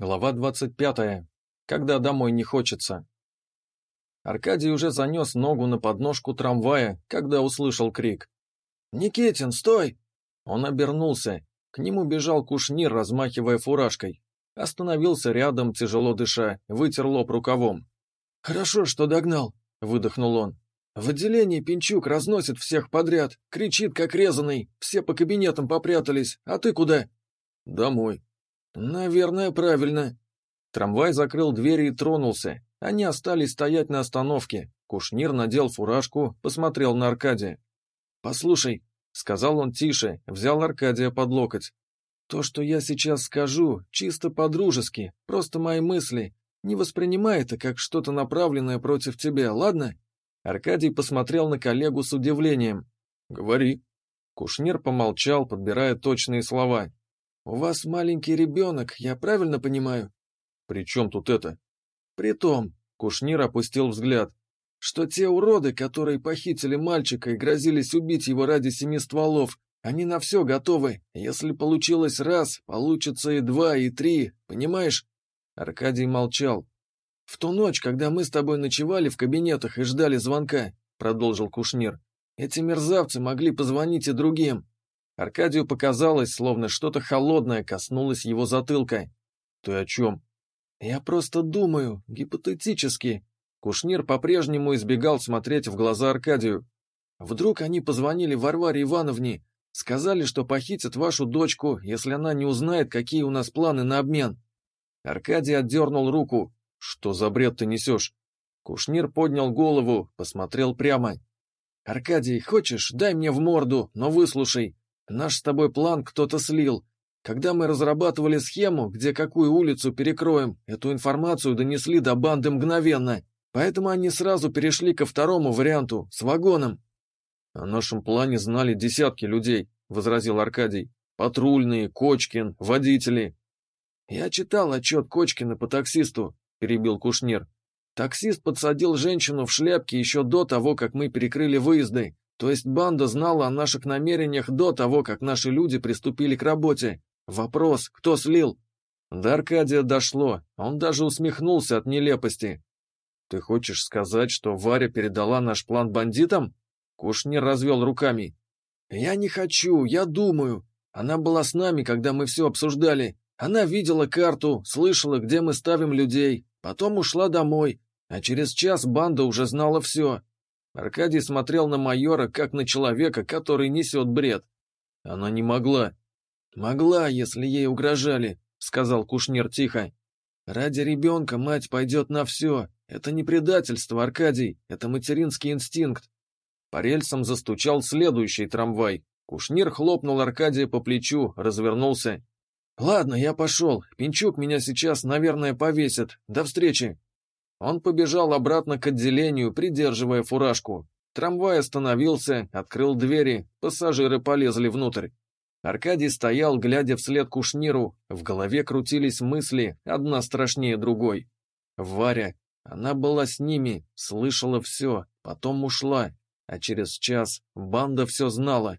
Глава 25. Когда домой не хочется. Аркадий уже занес ногу на подножку трамвая, когда услышал крик. «Никитин, стой!» Он обернулся. К нему бежал кушнир, размахивая фуражкой. Остановился рядом, тяжело дыша, вытер лоб рукавом. «Хорошо, что догнал», — выдохнул он. «В отделении Пинчук разносит всех подряд, кричит, как резанный, все по кабинетам попрятались, а ты куда?» «Домой», «Наверное, правильно». Трамвай закрыл двери и тронулся. Они остались стоять на остановке. Кушнир надел фуражку, посмотрел на Аркадия. «Послушай», — сказал он тише, взял Аркадия под локоть. «То, что я сейчас скажу, чисто по-дружески, просто мои мысли. Не воспринимай это как что-то направленное против тебя, ладно?» Аркадий посмотрел на коллегу с удивлением. «Говори». Кушнир помолчал, подбирая точные слова. «У вас маленький ребенок, я правильно понимаю?» «При чем тут это?» «При том», — Кушнир опустил взгляд, «что те уроды, которые похитили мальчика и грозились убить его ради семи стволов, они на все готовы. Если получилось раз, получится и два, и три, понимаешь?» Аркадий молчал. «В ту ночь, когда мы с тобой ночевали в кабинетах и ждали звонка», — продолжил Кушнир, «эти мерзавцы могли позвонить и другим. Аркадию показалось, словно что-то холодное коснулось его затылка. «Ты о чем?» «Я просто думаю, гипотетически». Кушнир по-прежнему избегал смотреть в глаза Аркадию. «Вдруг они позвонили Варваре Ивановне, сказали, что похитят вашу дочку, если она не узнает, какие у нас планы на обмен». Аркадий отдернул руку. «Что за бред ты несешь?» Кушнир поднял голову, посмотрел прямо. «Аркадий, хочешь, дай мне в морду, но выслушай. Наш с тобой план кто-то слил. Когда мы разрабатывали схему, где какую улицу перекроем, эту информацию донесли до банды мгновенно. Поэтому они сразу перешли ко второму варианту, с вагоном. «О нашем плане знали десятки людей», — возразил Аркадий. «Патрульные, Кочкин, водители». «Я читал отчет Кочкина по таксисту», — перебил Кушнир. «Таксист подсадил женщину в шляпке еще до того, как мы перекрыли выезды. То есть банда знала о наших намерениях до того, как наши люди приступили к работе. Вопрос, кто слил? До Аркадия дошло, он даже усмехнулся от нелепости. «Ты хочешь сказать, что Варя передала наш план бандитам?» Кушнир развел руками. «Я не хочу, я думаю. Она была с нами, когда мы все обсуждали. Она видела карту, слышала, где мы ставим людей, потом ушла домой, а через час банда уже знала все. Аркадий смотрел на майора, как на человека, который несет бред. Она не могла. «Могла, если ей угрожали», — сказал Кушнер тихо. «Ради ребенка мать пойдет на все. Это не предательство, Аркадий, это материнский инстинкт». По рельсам застучал следующий трамвай. Кушнир хлопнул Аркадия по плечу, развернулся. «Ладно, я пошел. Пинчук меня сейчас, наверное, повесит. До встречи!» Он побежал обратно к отделению, придерживая фуражку. Трамвай остановился, открыл двери, пассажиры полезли внутрь. Аркадий стоял, глядя вслед Кушниру, в голове крутились мысли, одна страшнее другой. Варя, она была с ними, слышала все, потом ушла, а через час банда все знала.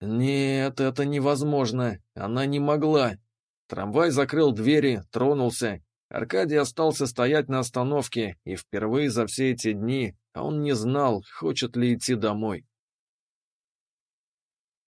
Нет, это невозможно, она не могла. Трамвай закрыл двери, тронулся, Аркадий остался стоять на остановке, и впервые за все эти дни он не знал, хочет ли идти домой.